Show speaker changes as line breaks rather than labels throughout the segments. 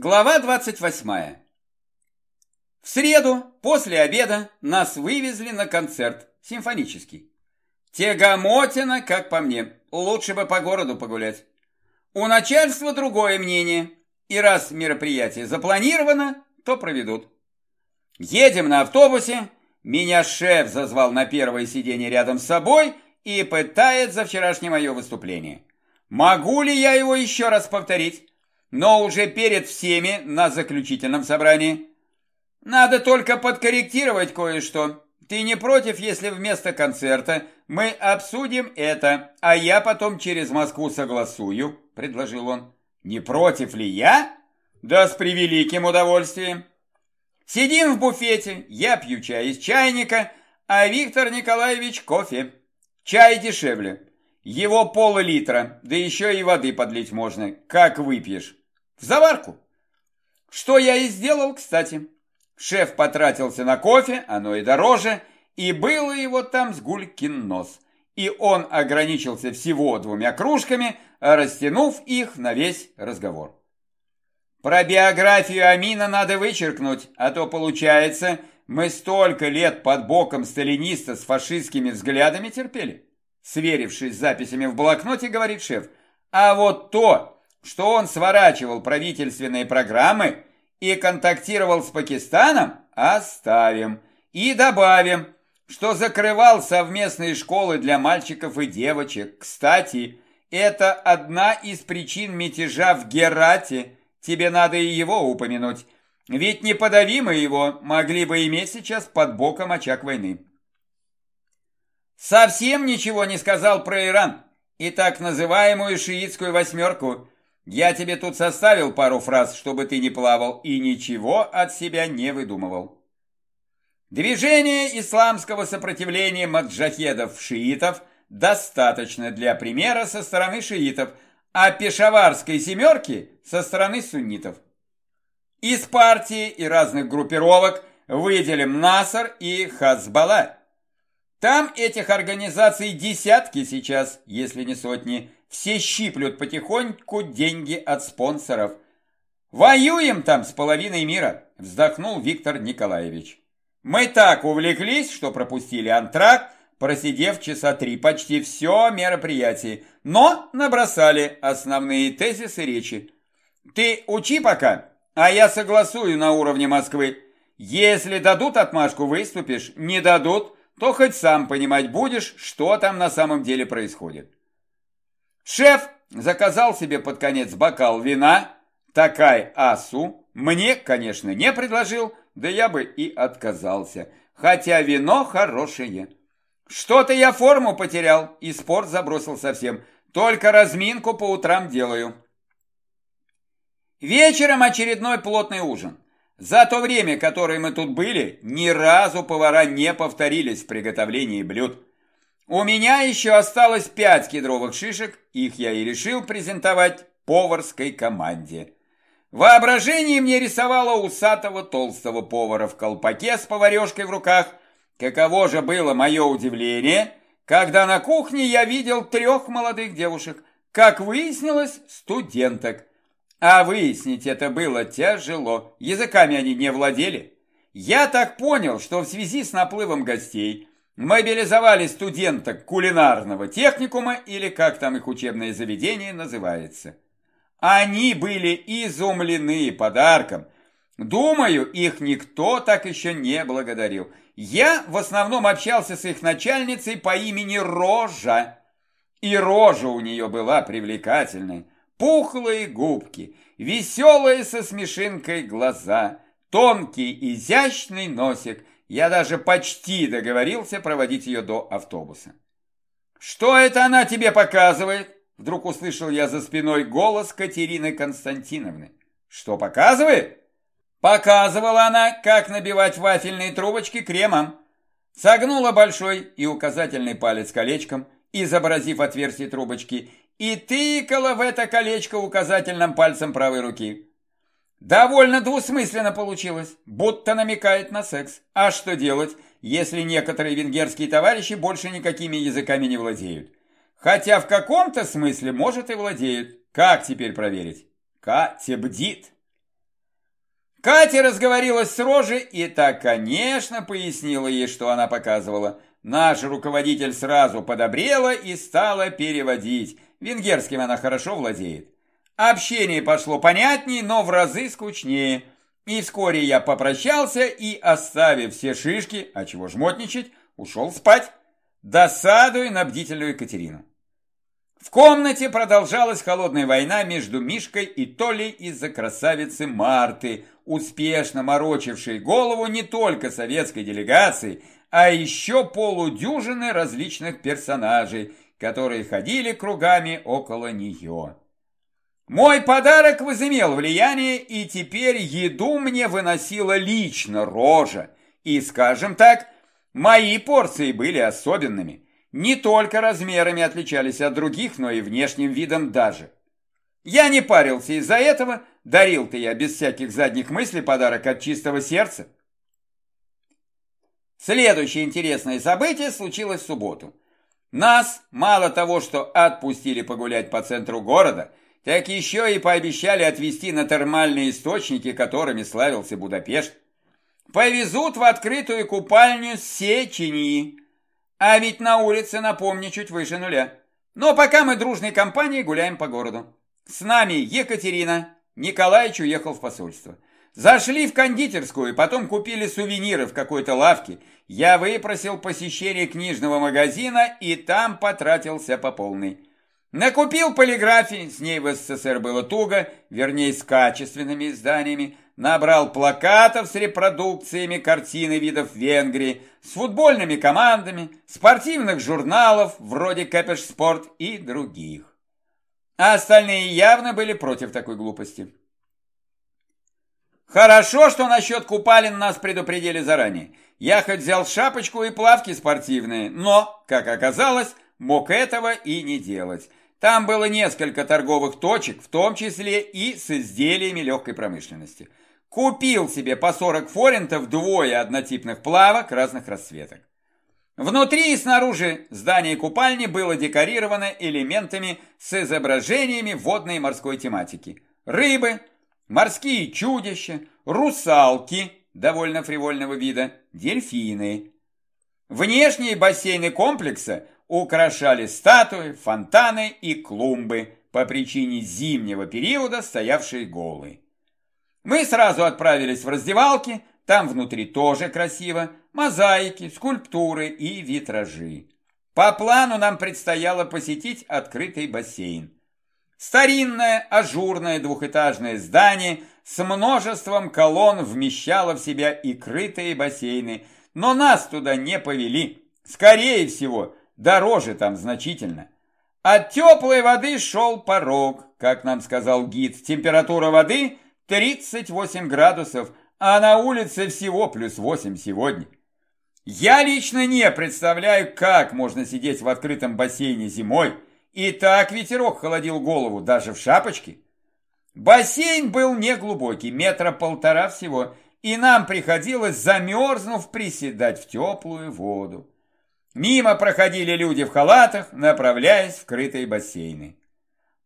Глава 28. В среду, после обеда, нас вывезли на концерт, симфонический. Тягомотина, как по мне, лучше бы по городу погулять. У начальства другое мнение, и раз мероприятие запланировано, то проведут. Едем на автобусе, меня шеф зазвал на первое сиденье рядом с собой и пытает за вчерашнее мое выступление. Могу ли я его еще раз повторить? Но уже перед всеми на заключительном собрании. Надо только подкорректировать кое-что. Ты не против, если вместо концерта мы обсудим это, а я потом через Москву согласую, предложил он. Не против ли я? Да с превеликим удовольствием. Сидим в буфете, я пью чай из чайника, а Виктор Николаевич кофе. Чай дешевле. Его пол-литра, да еще и воды подлить можно, как выпьешь. В заварку. Что я и сделал, кстати. Шеф потратился на кофе, оно и дороже, и было его там с гулькин нос. И он ограничился всего двумя кружками, растянув их на весь разговор. Про биографию Амина надо вычеркнуть, а то получается, мы столько лет под боком сталиниста с фашистскими взглядами терпели. Сверившись с записями в блокноте, говорит шеф, а вот то, что он сворачивал правительственные программы и контактировал с Пакистаном, оставим. И добавим, что закрывал совместные школы для мальчиков и девочек. Кстати, это одна из причин мятежа в Герате. Тебе надо и его упомянуть. Ведь неподавимые его могли бы иметь сейчас под боком очаг войны. Совсем ничего не сказал про Иран и так называемую шиитскую восьмерку – я тебе тут составил пару фраз, чтобы ты не плавал и ничего от себя не выдумывал. Движение исламского сопротивления маджахедов-шиитов достаточно для примера со стороны шиитов, а пешаварской семерки со стороны суннитов. Из партии и разных группировок выделим Насар и Хазбалла. Там этих организаций десятки сейчас, если не сотни, все щиплют потихоньку деньги от спонсоров. Воюем там с половиной мира, вздохнул Виктор Николаевич. Мы так увлеклись, что пропустили антракт, просидев часа три почти все мероприятие, но набросали основные тезисы речи. Ты учи пока, а я согласую на уровне Москвы. Если дадут отмашку, выступишь, не дадут, то хоть сам понимать будешь, что там на самом деле происходит. Шеф заказал себе под конец бокал вина, такая асу, мне, конечно, не предложил, да я бы и отказался, хотя вино хорошее. Что-то я форму потерял и спорт забросил совсем, только разминку по утрам делаю. Вечером очередной плотный ужин. За то время, которое мы тут были, ни разу повара не повторились в приготовлении блюд. У меня еще осталось пять кедровых шишек, их я и решил презентовать поварской команде. Воображение мне рисовало усатого толстого повара в колпаке с поварешкой в руках. Каково же было мое удивление, когда на кухне я видел трех молодых девушек, как выяснилось, студенток. А выяснить это было тяжело, языками они не владели. Я так понял, что в связи с наплывом гостей Мобилизовали студенток кулинарного техникума, или как там их учебное заведение называется. Они были изумлены подарком. Думаю, их никто так еще не благодарил. Я в основном общался с их начальницей по имени Рожа. И рожа у нее была привлекательной. Пухлые губки, веселые со смешинкой глаза, тонкий изящный носик – я даже почти договорился проводить ее до автобуса. «Что это она тебе показывает?» Вдруг услышал я за спиной голос Катерины Константиновны. «Что показывает?» Показывала она, как набивать вафельные трубочки кремом. Согнула большой и указательный палец колечком, изобразив отверстие трубочки, и тыкала в это колечко указательным пальцем правой руки. Довольно двусмысленно получилось, будто намекает на секс. А что делать, если некоторые венгерские товарищи больше никакими языками не владеют? Хотя в каком-то смысле, может, и владеют. Как теперь проверить? Катя бдит. Катя разговорилась с Рожей и так, конечно, пояснила ей, что она показывала. Наш руководитель сразу подобрела и стала переводить. Венгерским она хорошо владеет. Общение пошло понятней, но в разы скучнее. И вскоре я попрощался и, оставив все шишки, а чего жмотничать, ушел спать, досадуя на бдительную Екатерину. В комнате продолжалась холодная война между Мишкой и Толей из-за красавицы Марты, успешно морочившей голову не только советской делегации, а еще полудюжины различных персонажей, которые ходили кругами около нее. Мой подарок возымел влияние, и теперь еду мне выносила лично рожа. И, скажем так, мои порции были особенными. Не только размерами отличались от других, но и внешним видом даже. Я не парился из-за этого, дарил-то я без всяких задних мыслей подарок от чистого сердца. Следующее интересное событие случилось в субботу. Нас мало того, что отпустили погулять по центру города – так еще и пообещали отвезти на термальные источники, которыми славился Будапешт. Повезут в открытую купальню Сечени. А ведь на улице, напомню, чуть выше нуля. Но пока мы дружной компанией гуляем по городу. С нами Екатерина. Николаевич уехал в посольство. Зашли в кондитерскую, потом купили сувениры в какой-то лавке. Я выпросил посещение книжного магазина и там потратился по полной. Накупил полиграфии, с ней в СССР было туго, вернее с качественными изданиями, набрал плакатов с репродукциями картины видов Венгрии, с футбольными командами, спортивных журналов вроде Кэпеш Спорт и других. А остальные явно были против такой глупости. Хорошо, что насчет купалин нас предупредили заранее. Я хоть взял шапочку и плавки спортивные, но, как оказалось, мог этого и не делать. Там было несколько торговых точек, в том числе и с изделиями легкой промышленности. Купил себе по 40 форинтов двое однотипных плавок разных расцветок. Внутри и снаружи здание купальни было декорировано элементами с изображениями водной и морской тематики. Рыбы, морские чудища, русалки довольно фривольного вида, дельфины. Внешние бассейны комплекса украшали статуи, фонтаны и клумбы, по причине зимнего периода стоявшие голые. Мы сразу отправились в раздевалки, там внутри тоже красиво, мозаики, скульптуры и витражи. По плану нам предстояло посетить открытый бассейн. Старинное, ажурное двухэтажное здание с множеством колонн вмещало в себя и крытые бассейны, но нас туда не повели. Скорее всего, Дороже там значительно. От теплой воды шел порог, как нам сказал гид. Температура воды 38 градусов, а на улице всего плюс 8 сегодня. Я лично не представляю, как можно сидеть в открытом бассейне зимой. И так ветерок холодил голову, даже в шапочке. Бассейн был неглубокий, метра полтора всего, и нам приходилось, замерзнув, приседать в теплую воду. Мимо проходили люди в халатах, направляясь в крытые бассейны.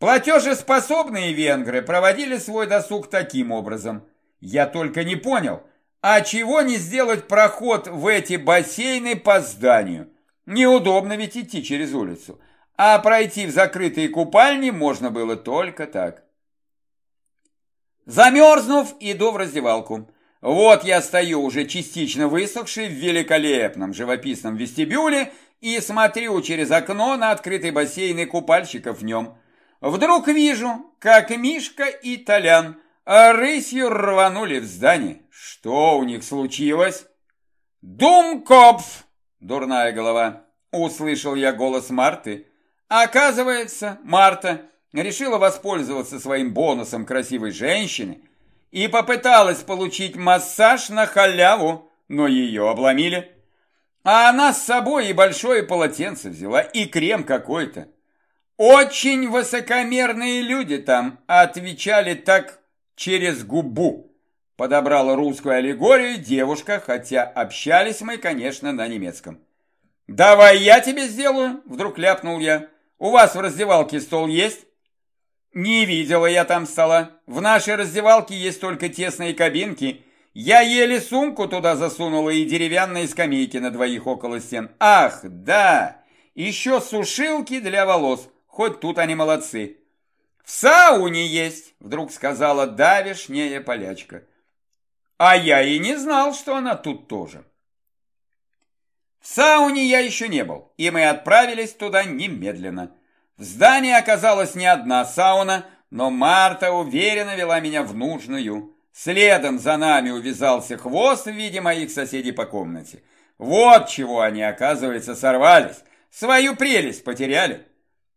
Платежеспособные венгры проводили свой досуг таким образом. Я только не понял, а чего не сделать проход в эти бассейны по зданию? Неудобно ведь идти через улицу. А пройти в закрытые купальни можно было только так. Замерзнув, иду в раздевалку. Вот я стою уже частично высохший в великолепном живописном вестибюле и смотрю через окно на открытый бассейн и купальщиков в нем. Вдруг вижу, как Мишка и Толян рысью рванули в здание. Что у них случилось? «Думкопф!» – дурная голова. Услышал я голос Марты. Оказывается, Марта решила воспользоваться своим бонусом красивой женщины – и попыталась получить массаж на халяву, но ее обломили. А она с собой и большое полотенце взяла, и крем какой-то. Очень высокомерные люди там отвечали так через губу. Подобрала русскую аллегорию девушка, хотя общались мы, конечно, на немецком. «Давай я тебе сделаю», — вдруг ляпнул я. «У вас в раздевалке стол есть?» Не видела я там стола. В нашей раздевалке есть только тесные кабинки. Я еле сумку туда засунула и деревянные скамейки на двоих около стен. Ах, да! Еще сушилки для волос. Хоть тут они молодцы. В сауне есть, вдруг сказала давишняя полячка. А я и не знал, что она тут тоже. В сауне я еще не был, и мы отправились туда немедленно. В здании оказалась не одна сауна, но Марта уверенно вела меня в нужную. Следом за нами увязался хвост в виде моих соседей по комнате. Вот чего они, оказывается, сорвались. Свою прелесть потеряли.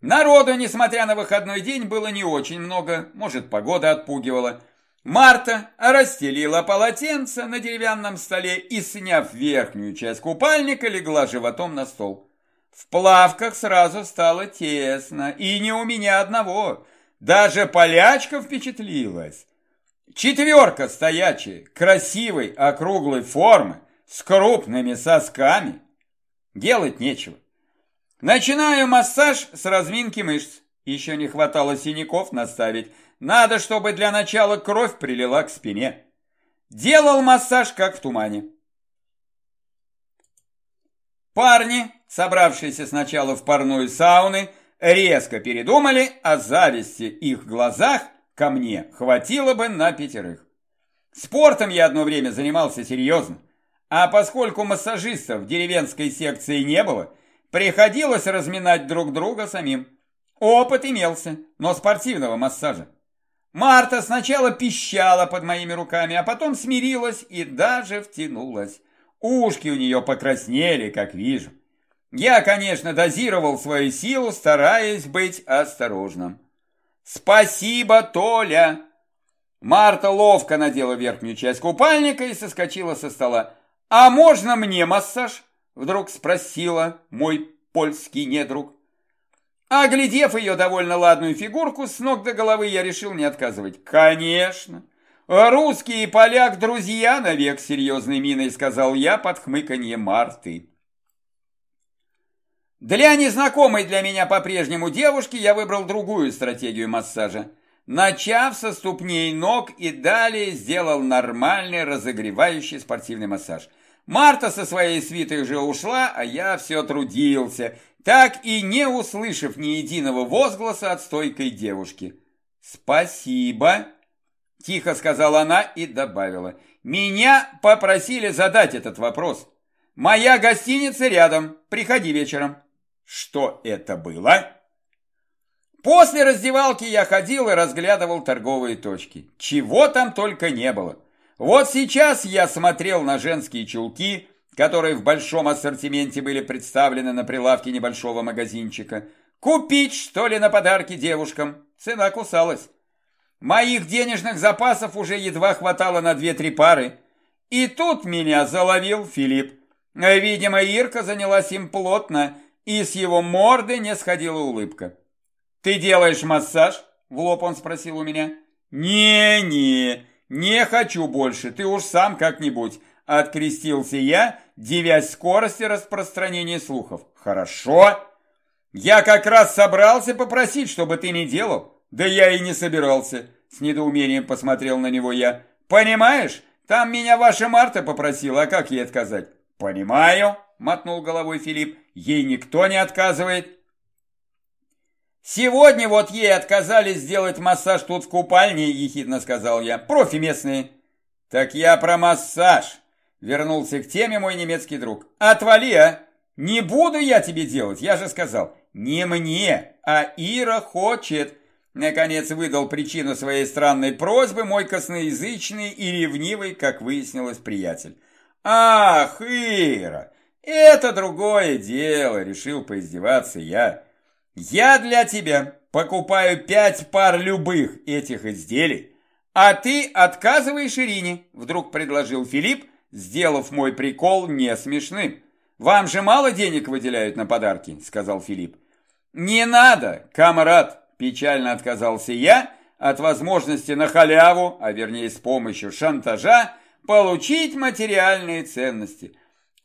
Народу, несмотря на выходной день, было не очень много, может, погода отпугивала. Марта расстелила полотенце на деревянном столе и, сняв верхнюю часть купальника, легла животом на стол. В плавках сразу стало тесно, и не у меня одного. Даже полячка впечатлилась. Четверка стоячая, красивой округлой формы, с крупными сосками. Делать нечего. Начинаю массаж с разминки мышц. Еще не хватало синяков наставить. Надо, чтобы для начала кровь прилила к спине. Делал массаж, как в тумане. Парни, собравшиеся сначала в парную сауны, резко передумали о зависти их глазах ко мне хватило бы на пятерых. Спортом я одно время занимался серьезно, а поскольку массажистов в деревенской секции не было, приходилось разминать друг друга самим. Опыт имелся, но спортивного массажа. Марта сначала пищала под моими руками, а потом смирилась и даже втянулась. Ушки у нее покраснели, как вижу. Я, конечно, дозировал свою силу, стараясь быть осторожным. «Спасибо, Толя!» Марта ловко надела верхнюю часть купальника и соскочила со стола. «А можно мне массаж?» Вдруг спросила мой польский недруг. Оглядев ее довольно ладную фигурку, с ног до головы я решил не отказывать. «Конечно!» «Русский и поляк – друзья навек», – серьезной миной сказал я под хмыканье Марты. Для незнакомой для меня по-прежнему девушки я выбрал другую стратегию массажа. Начав со ступней ног и далее сделал нормальный разогревающий спортивный массаж. Марта со своей свитой уже ушла, а я все трудился, так и не услышав ни единого возгласа от стойкой девушки. «Спасибо!» Тихо сказала она и добавила. Меня попросили задать этот вопрос. Моя гостиница рядом. Приходи вечером. Что это было? После раздевалки я ходил и разглядывал торговые точки. Чего там только не было. Вот сейчас я смотрел на женские чулки, которые в большом ассортименте были представлены на прилавке небольшого магазинчика. Купить, что ли, на подарки девушкам? Цена кусалась. Моих денежных запасов уже едва хватало на две-три пары. И тут меня заловил Филипп. Видимо, Ирка занялась им плотно, и с его морды не сходила улыбка. «Ты делаешь массаж?» – в лоб он спросил у меня. «Не-не, не хочу больше, ты уж сам как-нибудь», – открестился я, девясь скорости распространения слухов. «Хорошо. Я как раз собрался попросить, чтобы ты не делал. Да я и не собирался, с недоумением посмотрел на него я. Понимаешь, там меня ваша Марта попросила, а как ей отказать? Понимаю, мотнул головой Филипп, ей никто не отказывает. Сегодня вот ей отказались сделать массаж тут в купальне, ехидно сказал я. Профи местные. Так я про массаж. Вернулся к теме мой немецкий друг. Отвали, а! Не буду я тебе делать, я же сказал. Не мне, а Ира хочет. Наконец выдал причину своей странной просьбы мой косноязычный и ревнивый, как выяснилось, приятель. «Ах, Ира, это другое дело», — решил поиздеваться я. «Я для тебя покупаю пять пар любых этих изделий, а ты отказываешь Ирине», — вдруг предложил Филипп, сделав мой прикол не смешным. «Вам же мало денег выделяют на подарки», — сказал Филипп. «Не надо, камрад», Печально отказался я от возможности на халяву, а вернее с помощью шантажа, получить материальные ценности.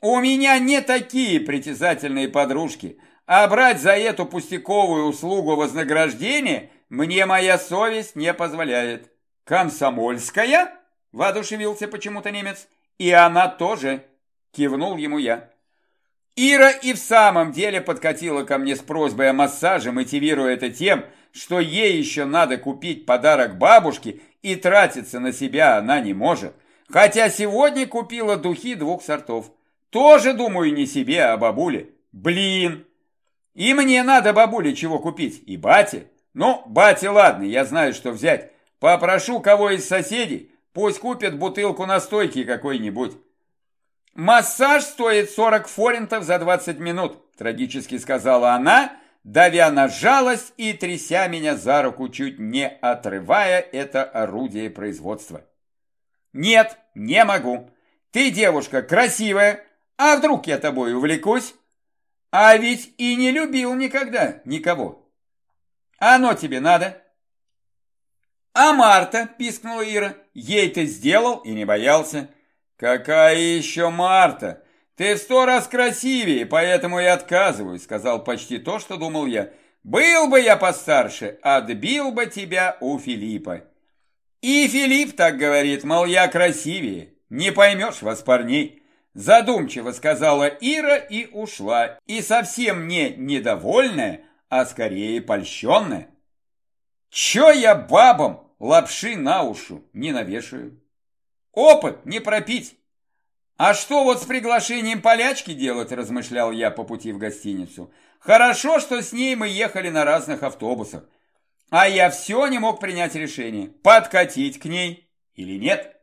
У меня не такие притязательные подружки, а брать за эту пустяковую услугу вознаграждение Мне моя совесть не позволяет. Комсомольская? Воодушевился почему-то немец. И она тоже, кивнул ему я. Ира и в самом деле подкатила ко мне с просьбой о массаже, мотивируя это тем, что ей еще надо купить подарок бабушке и тратиться на себя она не может. Хотя сегодня купила духи двух сортов. Тоже, думаю, не себе, а бабуле. Блин! И мне надо бабуле чего купить, и бате. Ну, бате ладно, я знаю, что взять. Попрошу кого из соседей, пусть купит бутылку настойки какой-нибудь. «Массаж стоит 40 форинтов за 20 минут», – трагически сказала она, давя на жалость и тряся меня за руку, чуть не отрывая это орудие производства. «Нет, не могу. Ты девушка красивая, а вдруг я тобой увлекусь? А ведь и не любил никогда никого. Оно тебе надо?» «А Марта?» – пискнула Ира. «Ей ты сделал и не боялся». «Какая еще Марта? Ты в сто раз красивее, поэтому и отказываюсь», сказал почти то, что думал я. «Был бы я постарше, отбил бы тебя у Филиппа». И Филипп так говорит, мол, я красивее. Не поймешь вас, парней. Задумчиво сказала Ира и ушла. И совсем не недовольная, а скорее польщенная. Че я бабам лапши на ушу не навешаю? Опыт не пропить. А что вот с приглашением полячки делать, размышлял я по пути в гостиницу. Хорошо, что с ней мы ехали на разных автобусах. А я все не мог принять решение, подкатить к ней или нет.